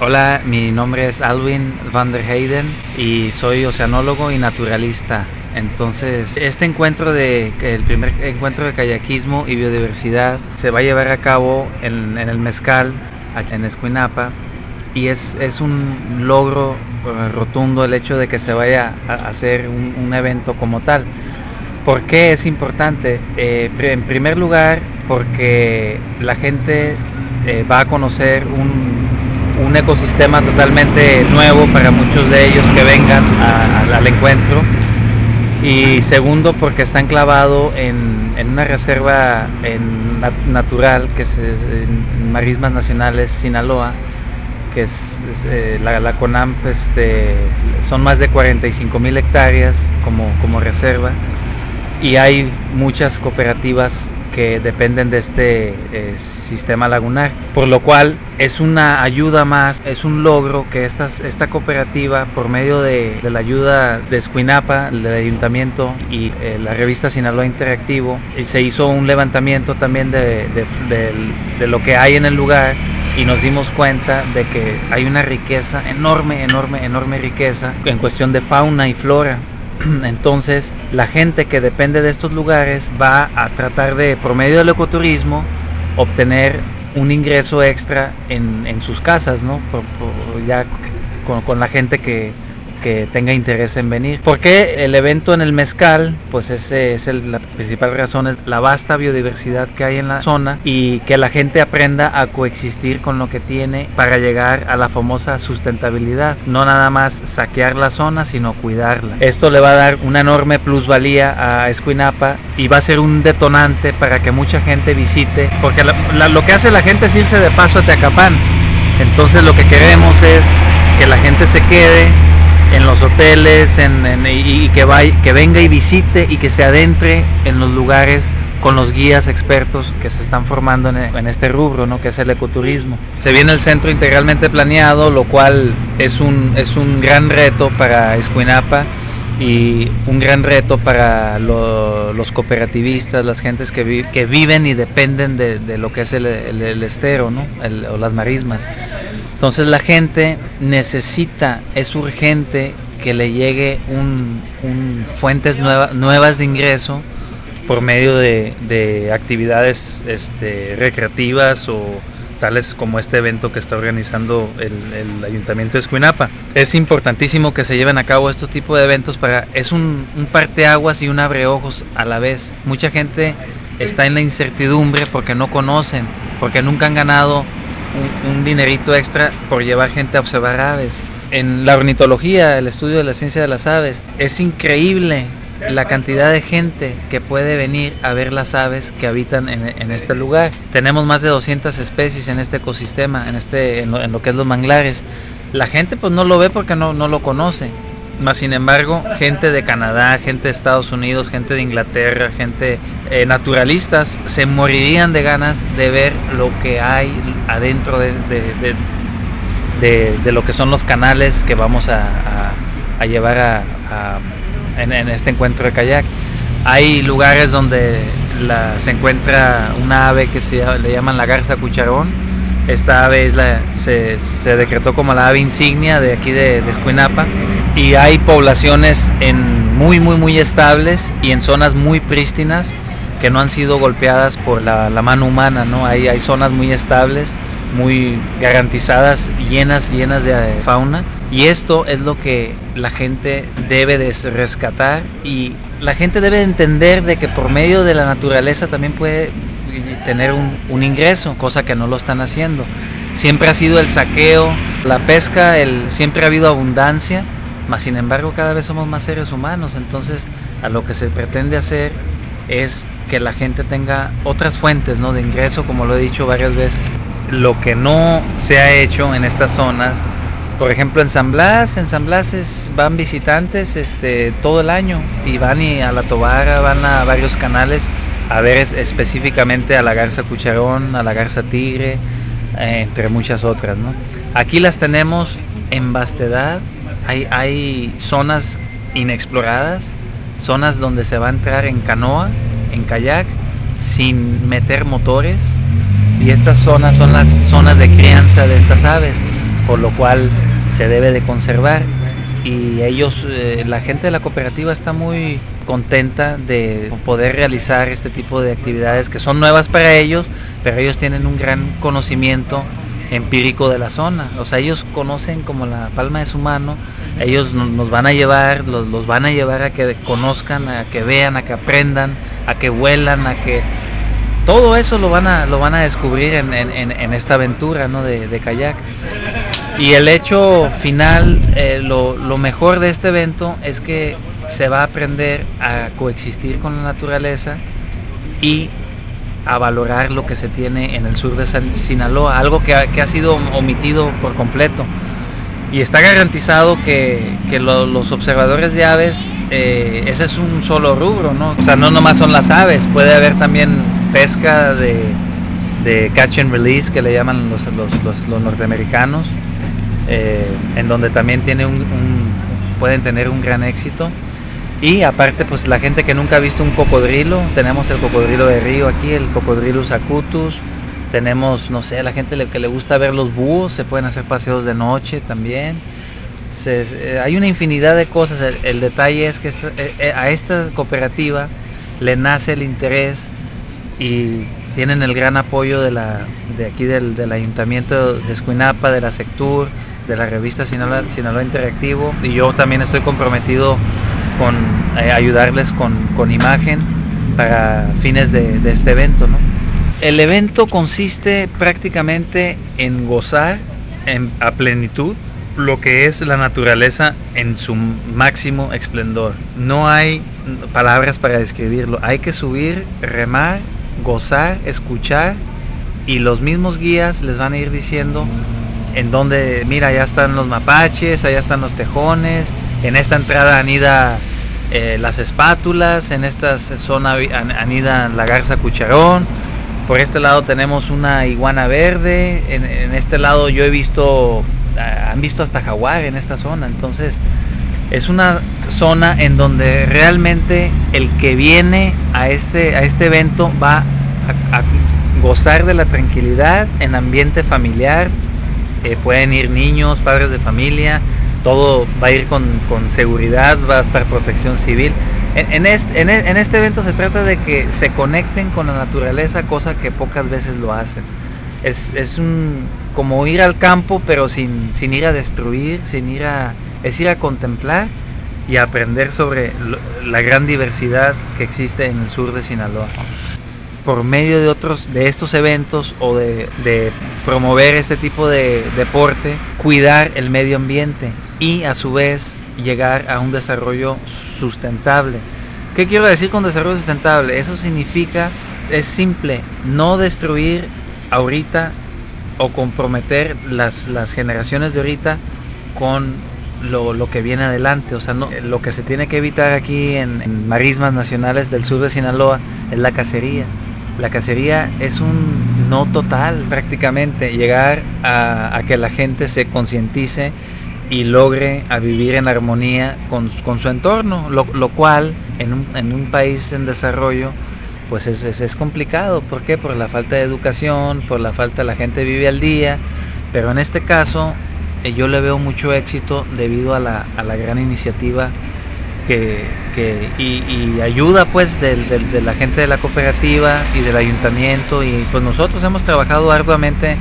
Hola, mi nombre es Alwin van der Heyden y soy oceanólogo y naturalista. Entonces, este encuentro de el primer encuentro de kayakismo y biodiversidad se va a llevar a cabo en, el Mezcal, en Escuinapa, y es, es un logro eh, rotundo el hecho de que se vaya a hacer un, evento como tal. ¿Por qué es importante? Eh, en primer lugar, porque la gente eh, va a conocer un, un ecosistema totalmente nuevo para muchos de ellos que vengan al encuentro. Y segundo, porque está enclavado en, una reserva natural que es en Marismas Nacionales Sinaloa, que es, eh, la, la, CONAMP, este, son más de 45 mil hectáreas como, como reserva y hay muchas cooperativas que dependen de este eh, sistema lagunar, por lo cual es una ayuda más, es un logro que esta, esta cooperativa, por medio de, la ayuda de Escuinapa, del ayuntamiento y eh, la revista Sinaloa Interactivo, y se hizo un levantamiento también de, de lo que hay en el lugar y nos dimos cuenta de que hay una riqueza enorme, enorme, enorme riqueza en cuestión de fauna y flora Entonces, la gente que depende de estos lugares va a tratar de, por medio del ecoturismo, obtener un ingreso extra en, sus casas, ¿no? ya con, la gente que, que tenga interés en venir. Porque el evento en el Mezcal, pues ese es la principal razón, es la vasta biodiversidad que hay en la zona y que la gente aprenda a coexistir con lo que tiene para llegar a la famosa sustentabilidad. No nada más saquear la zona, sino cuidarla. Esto le va a dar una enorme plusvalía a Escuinapa y va a ser un detonante para que mucha gente visite, porque lo que hace la gente es irse de paso a Teacapán. Entonces lo que queremos es que la gente se quede, en los hoteles y, que, vaya, que venga y visite y que se adentre en los lugares con los guías expertos que se están formando en, este rubro, ¿no? que es el ecoturismo. Se viene el centro integralmente planeado, lo cual es un, es un gran reto para Escuinapa y un gran reto para los cooperativistas, las gentes que, que viven y dependen de, lo que es el, estero ¿no? o las marismas. Entonces la gente necesita, es urgente que le llegue un, fuentes nuevas de ingreso por medio de, actividades este, recreativas o tales como este evento que está organizando el, Ayuntamiento de Escuinapa. Es importantísimo que se lleven a cabo este tipo de eventos para es un, un parteaguas y un abreojos a la vez. Mucha gente está en la incertidumbre porque no conocen, porque nunca han ganado un, dinerito extra por llevar gente a observar aves. En la ornitología, el estudio de la ciencia de las aves, es increíble la cantidad de gente que puede venir a ver las aves que habitan en, este lugar. Tenemos más de 200 especies en este ecosistema, en, este, en lo, que es los manglares. La gente pues no lo ve porque no, no lo conoce. Más sin embargo, gente de Canadá, gente de Estados Unidos, gente de Inglaterra, gente eh, naturalistas, se morirían de ganas de ver lo que hay adentro de, de, lo que son los canales que vamos a, llevar a, en, este encuentro de kayak. Hay lugares donde se encuentra una ave que se le llaman la garza cucharón. Esta ave se, decretó como la ave insignia de aquí de, de Escuinapa y hay poblaciones en muy muy muy estables y en zonas muy prístinas que no han sido golpeadas por la, mano humana, ¿no? Hay, hay zonas muy estables, muy garantizadas, llenas, llenas de fauna. Y esto es lo que la gente debe de rescatar y la gente debe de entender de que por medio de la naturaleza también puede tener un, un ingreso, cosa que no lo están haciendo. Siempre ha sido el saqueo, la pesca, el, siempre ha habido abundancia mas sin embargo cada vez somos más seres humanos, entonces a lo que se pretende hacer es que la gente tenga otras fuentes ¿no? de ingreso, como lo he dicho varias veces. Lo que no se ha hecho en estas zonas, por ejemplo en San Blas, en San Blas van visitantes este, todo el año y van y a la Tobara, van a varios canales a ver específicamente a la garza cucharón, a la garza tigre, eh, entre muchas otras. ¿no? Aquí las tenemos en vastedad hay, zonas inexploradas, zonas donde se va a entrar en canoa, en kayak, sin meter motores. Y estas zonas son las zonas de crianza de estas aves. por lo cual se debe de conservar y ellos, eh, la gente de la cooperativa está muy contenta de poder realizar este tipo de actividades que son nuevas para ellos, pero ellos tienen un gran conocimiento empírico de la zona. O sea, ellos conocen como la palma de su mano, ellos nos van a llevar, los, van a llevar a que conozcan, a que vean, a que aprendan, a que vuelan, a que todo eso lo van a, lo van a descubrir en, esta aventura ¿no? de, kayak. Y el hecho final, eh, lo, mejor de este evento es que se va a aprender a coexistir con la naturaleza y a valorar lo que se tiene en el sur de Sinaloa, algo que ha, sido omitido por completo. Y está garantizado que, los observadores de aves, eh, ese es un solo rubro, ¿no? O sea, no nomás son las aves, puede haber también pesca de, catch and release que le llaman los, los norteamericanos eh, en donde también tiene un, pueden tener un gran éxito. Y aparte, pues la gente que nunca ha visto un cocodrilo, tenemos el cocodrilo de río aquí, el cocodrilo acutus, tenemos, no sé, la gente que le gusta ver los búhos, se pueden hacer paseos de noche también. Eh, hay una infinidad de cosas. El, detalle es que eh, a esta cooperativa le nace el interés y tienen el gran apoyo de, la, de aquí del, del ayuntamiento de Escuinapa, de la Sectur, de la revista Sinaloa, Sinaloa Interactivo y yo también estoy comprometido con eh, ayudarles con, imagen para fines de, este evento. El evento consiste prácticamente en gozar a plenitud lo que es la naturaleza en su máximo esplendor. No hay palabras para describirlo. Hay que subir, remar, gozar, escuchar y los mismos guías les van a ir diciendo en donde, mira, allá están los mapaches, allá están los tejones, en esta entrada anida eh, las espátulas, en esta zona anida la garza cucharón, por este lado tenemos una iguana verde, en, este lado yo he visto, ah, han visto hasta jaguar en esta zona, entonces es una zona en donde realmente el que viene a este, a este evento va a gozar de la tranquilidad en ambiente familiar, pueden ir niños, padres de familia, todo va a ir con, seguridad, va a estar protección civil. En, este, en, este, evento se trata de que se conecten con la naturaleza, cosa que pocas veces lo hacen. Es, es un, como ir al campo, pero sin, sin ir a destruir, sin ir a, es ir a contemplar y aprender sobre la gran diversidad que existe en el sur de Sinaloa por medio de otros de estos eventos o de, promover este tipo de deporte, cuidar el medio ambiente y a su vez llegar a un desarrollo sustentable. ¿Qué quiero decir con desarrollo sustentable? Eso significa, es simple, no destruir ahorita o comprometer las, las generaciones de ahorita con lo, que viene adelante. O sea, no, lo que se tiene que evitar aquí en, en marismas nacionales del sur de Sinaloa es la cacería. La cacería es un no total prácticamente, llegar a, que la gente se concientice y logre a vivir en armonía con, su entorno, lo, cual en un, país en desarrollo pues es, es, complicado. ¿Por qué? Por la falta de educación, por la falta, la gente vive al día, pero en este caso eh, yo le veo mucho éxito debido a la, a la gran iniciativa que, y, ayuda pues de, la gente de la cooperativa y del ayuntamiento y pues nosotros hemos trabajado arduamente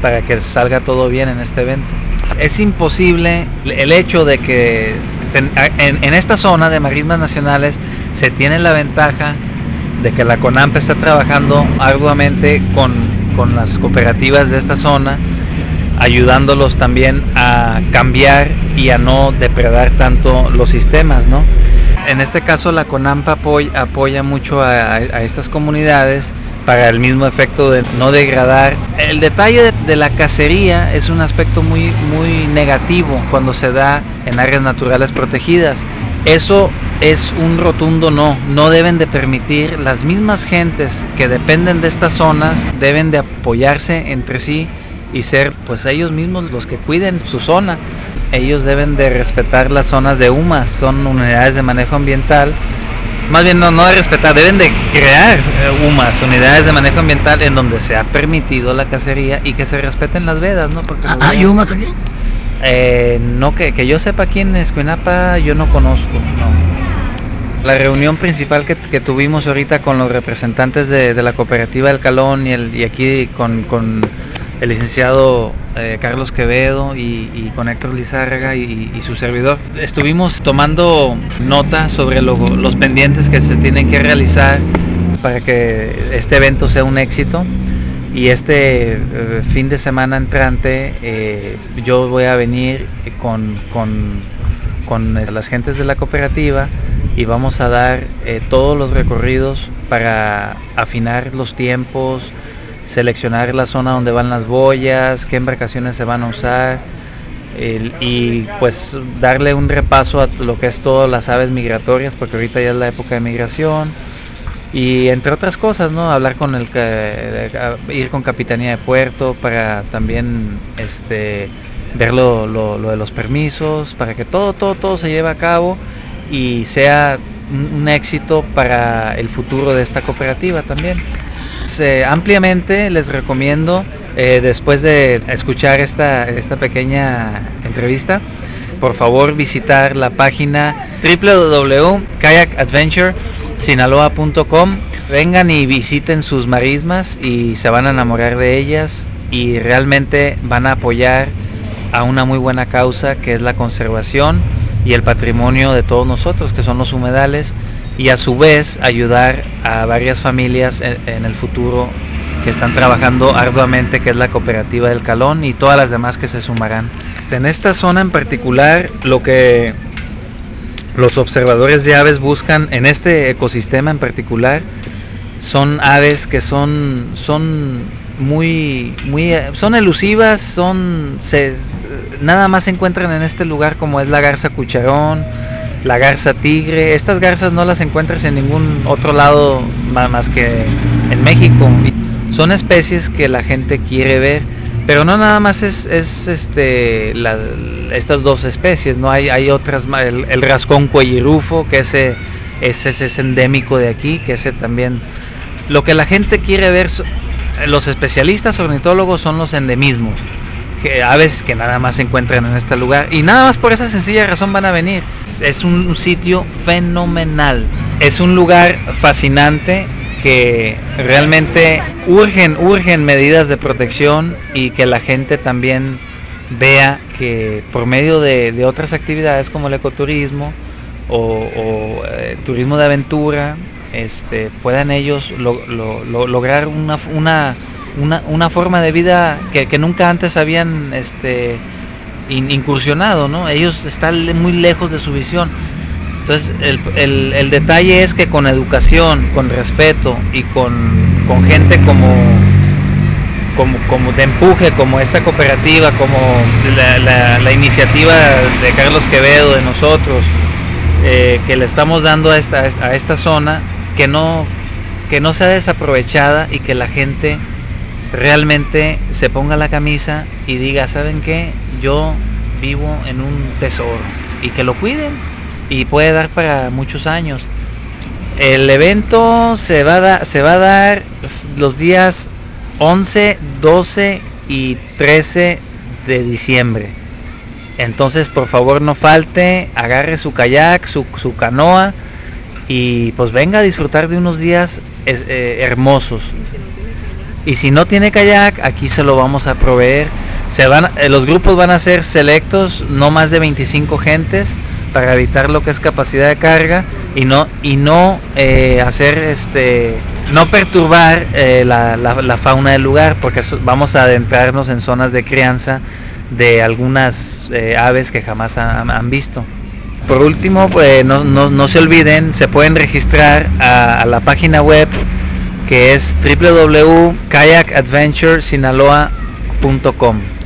para que salga todo bien en este evento. Es imposible el hecho de que en, esta zona de marismas nacionales se tiene la ventaja de que la CONAMP está trabajando arduamente con, con las cooperativas de esta zona ayudándolos también a cambiar y a no depredar tanto los sistemas, ¿no? En este caso la CONAMPA apoya, mucho a, estas comunidades para el mismo efecto de no degradar. El detalle de, la cacería es un aspecto muy, muy negativo cuando se da en áreas naturales protegidas. Eso es un rotundo no. No deben de permitir, las mismas gentes que dependen de estas zonas deben de apoyarse entre sí y ser pues ellos mismos los que cuiden su zona. Ellos deben de respetar las zonas de UMAS, son unidades de manejo ambiental. Más bien no, no de respetar, deben de crear eh, UMAS, unidades de manejo ambiental en donde se ha permitido la cacería y que se respeten las vedas, ¿no? Porque ¿Hay UMAS también? Eh, no que, que yo sepa aquí en Escuinapa, yo no conozco. La reunión principal que, tuvimos ahorita con los representantes de, la cooperativa del Calón y, aquí con, el licenciado eh, Carlos Quevedo y, con Héctor Lizárraga y, su servidor, estuvimos tomando nota sobre lo, los pendientes que se tienen que realizar para que este evento sea un éxito. Y este eh, fin de semana entrante eh, yo voy a venir con, las gentes de la cooperativa y vamos a dar eh, todos los recorridos para afinar los tiempos, seleccionar la zona donde van las boyas, qué embarcaciones se van a usar y pues darle un repaso a lo que es todas las aves migratorias porque ahorita ya es la época de migración y entre otras cosas, ¿no? Hablar con el ir con Capitanía de Puerto para también este ver lo, lo, de los permisos, para que todo, todo, todo se lleve a cabo y sea un, éxito para el futuro de esta cooperativa también. Ampliamente les recomiendo, eh, después de escuchar esta, esta pequeña entrevista, por favor visitar la página www.kayakadventure.sinaloa.com. Vengan y visiten sus marismas y se van a enamorar de ellas y realmente van a apoyar a una muy buena causa que es la conservación y el patrimonio de todos nosotros, que son los humedales, y a su vez ayudar a varias familias en, el futuro que están trabajando arduamente, que es la cooperativa del Calón y todas las demás que se sumarán. En esta zona en particular, lo que los observadores de aves buscan en este ecosistema en particular son aves que son son muy muy son elusivas, son se, nada más se encuentran en este lugar como es la garza cucharón, la garza tigre. Estas garzas no las encuentras en ningún otro lado más que en México. Son especies que la gente quiere ver, pero no nada más es, es este estas dos especies, no hay hay otras el, el rascón cuellirufo que ese, ese, ese es endémico de aquí, que ese también lo que la gente quiere ver los especialistas ornitólogos son los endemismos que aves que nada más se encuentran en este lugar y nada más por esa sencilla razón van a venir. Es un, sitio fenomenal, es un lugar fascinante que realmente urgen, urgen medidas de protección y que la gente también vea que por medio de, otras actividades como el ecoturismo o, o eh, turismo de aventura, este, puedan ellos lo, lo, lo, lograr una, una una, forma de vida que, nunca antes habían este, in, incursionado, ¿no? Ellos están muy lejos de su visión. Entonces el, detalle es que con educación, con respeto y con, gente como, como, como, de empuje, como esta cooperativa, como la iniciativa de Carlos Quevedo, de nosotros, eh, que le estamos dando a esta, a esta zona, que no, que no sea desaprovechada y que la gente realmente se ponga la camisa y diga, ¿saben qué? Yo vivo en un tesoro y que lo cuiden y puede dar para muchos años. El evento se va a, da, se va a dar los días 11, 12 y 13 de diciembre. Entonces, por favor, no falte, agarre su kayak, su, su canoa y pues venga a disfrutar de unos días eh, hermosos. Y si no tiene kayak, aquí se lo vamos a proveer. Se van, eh, los grupos van a ser selectos, no más de 25 gentes, para evitar lo que es capacidad de carga y no y no eh, hacer este no perturbar la, fauna del lugar porque vamos a adentrarnos en zonas de crianza de algunas aves que jamás han visto por último pues, no, se olviden se pueden registrar a, a la página web que es www.kayakadventuresinaloa.com